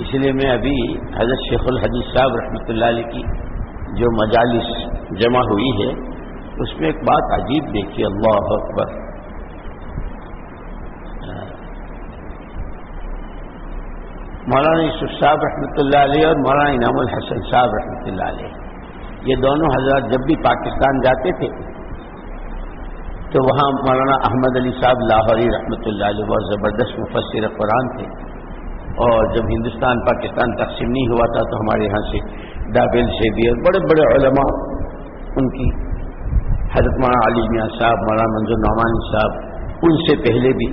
اس لیے میں ابھی حضرت شیخ الحدیث صاحب رحمۃ اللہ علیہ کی جو مجالس جمع ہوئی ہے، اس میں ایک بات عجیب دیکھی، اللہ اکبر۔ مولانا یوسف صاحب رحمۃ اللہ علیہ اور مولانا انعام الحسن صاحب رحمۃ اللہ علیہ۔ یہ دونوں حضرات جب بھی پاکستان جاتے تھے، تو وہاں مولانا احمد علی صاحب لاہوری رحمۃ اللہ علیہ بہت زبردست مفسر قرآن تھے۔ اور جب ہندوستان، پاکستان تقسیم نہیں ہوا تھا تو ہمارے یہاں سے ڈابل سے بھی اور بڑے بڑے علماء ان کی، حضرت مولانا علی میاں صاحب، مولانا منظور نعمانی صاحب، ان سے پہلے بھی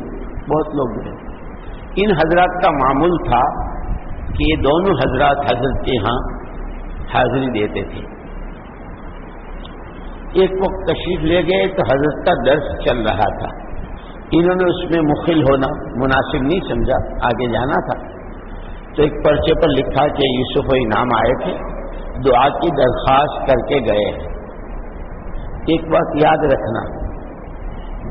بہت لوگ گئے۔ ان حضرات کا معمول تھا کہ یہ دونوں حضرات حضرت کے ہاں حاضری دیتے تھے۔ ایک وقت تشریف لے گئے تو حضرت کا درس چل رہا تھا۔ انہوں نے اس میں مخل ہونا مناسب نہیں سمجھا، آگے جانا تھا۔ تو ایک پرچے پر لکھا کہ یوسف و انعام آئے تھے، دعا کی درخواست کر کے گئے۔ ایک بات یاد رکھنا،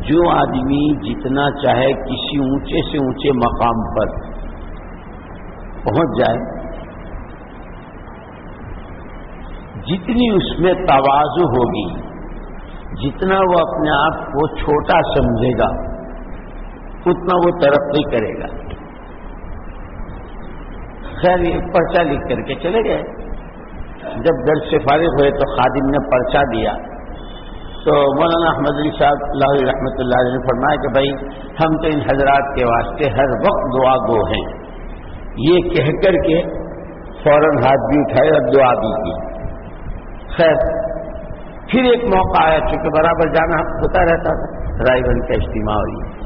جو آدمی جتنا چاہے کسی اونچے سے اونچے مقام پر پہنچ جائے، جتنی اس میں توازو ہوگی، جتنا وہ اپنے آپ کو چھوٹا سمجھے گا۔ اتنا وہ ترقی کرے گا۔ خیر، یہ پرچہ لکھ کر کے چلے گئے۔ جب درد سے فارغ ہوئے تو خادم نے پرچہ دیا۔ تو مولانا احمد علی صاحب اللہ رحمۃ اللہ علیہ نے فرمایا کہ بھائی، ہم تو ان حضرات کے واسطے ہر وقت دعا گو ہیں۔ یہ کہہ کر کے فوراً ہاتھ بھی اٹھائے اور دعا بھی کی۔ خیر، پھر ایک موقع آیا، چونکہ برابر جانا ہوتا رہتا تھا۔ رائے بن کا اجتماع ہوئی۔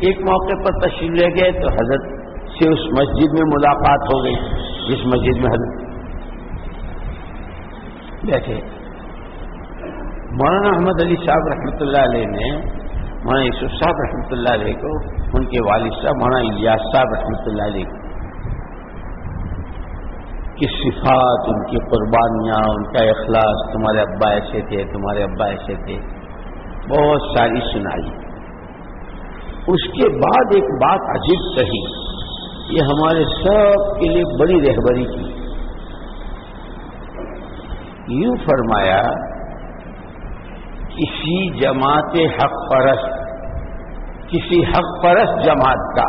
ایک موقع پر تشریف لے گئے تو حضرت سے اس مسجد میں ملاقات ہو گئی، جس مسجد میں حضرت بیٹھے۔ مولانا احمد علی صاحب رحمۃ اللہ علیہ نے، مولانا یوسف صاحب رحمۃ اللہ علیہ کو، ان کے والد صاحب، مولانا الیاس صاحب رحمۃ اللہ علیہ کی صفات، ان کی قربانیاں، ان کا اخلاص تمہارے ابا ایسے تھے، تمہارے ابا ایسے تھے۔ بہت ساری سنائی۔ اس کے بعد ایک بات عجیب کہی یہ ہمارے سب کے لیے بڑی رہبری کی۔ یوں فرمایا کسی جماعت حق پرست، کسی حق پرست جماعت کا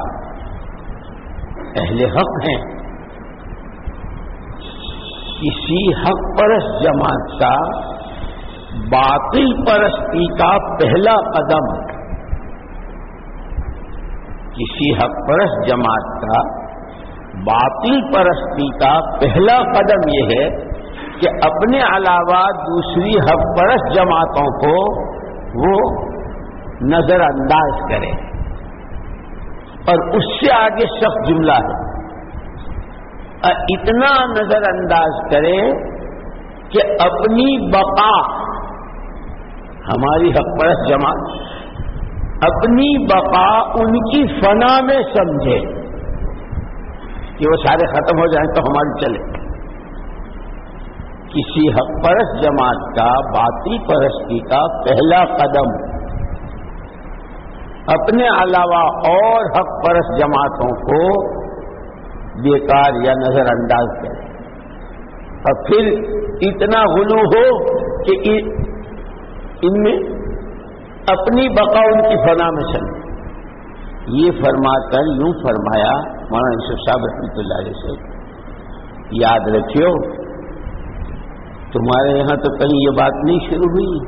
اہل حق ہیں، کسی حق پرست جماعت کا باطل پرستی کا پہلا قدم کسی حق پرست جماعت کا، باطل پرستی کا پہلا قدم یہ ہے کہ اپنے علاوہ دوسری حق پرست جماعتوں کو وہ نظر انداز کرے۔ اور اس سے آگے سخت جملہ ہے۔ اور اتنا نظر انداز کرے کہ اپنی بقا، ہماری حق پرست جماعت اپنی بقا ان کی فنا میں سمجھے کہ وہ سارے ختم ہو جائیں تو ہماری چلے۔ کسی حق پرست جماعت کا، باطل پرستی کا پہلا قدم۔ اپنے علاوہ اور حق پرست جماعتوں کو بیکار یا نظر انداز کرے۔ اور پھر اتنا غلو ہو کہ ان میں اپنی بقا ان کی فنا میں چلے یہ فرما کر یوں فرمایا، مولانا یوسف صاحب رحمۃ اللہ علیہ سے، یاد رکھیو، تمہارے یہاں تو کہیں یہ بات نہیں شروع ہوئی۔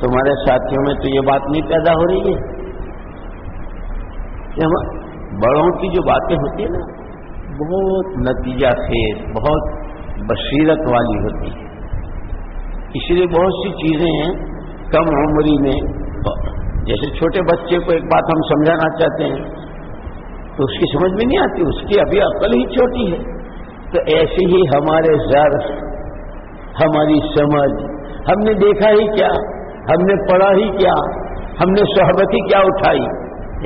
تمہارے ساتھیوں میں تو یہ بات نہیں پیدا ہو رہی ہے۔ کہ ہم بڑوں کی جو باتیں ہوتی ہیں نا، بہت نتیجہ خیز، بہت بصیرت والی ہوتی ہے اس لیے بہت سی چیزیں ہیں کم عمری میں۔ جیسے چھوٹے بچے کو ایک بات ہم سمجھانا چاہتے ہیں، تو اس کی سمجھ میں نہیں آتی، اس کی ابھی عقل ہی چھوٹی ہے۔ تو ایسے ہی ہمارے زر ہماری سمجھ، ہم نے دیکھا ہی کیا، ہم نے پڑھا ہی کیا، ہم نے صحبت ہی کیا اٹھائی۔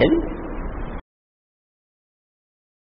یعنی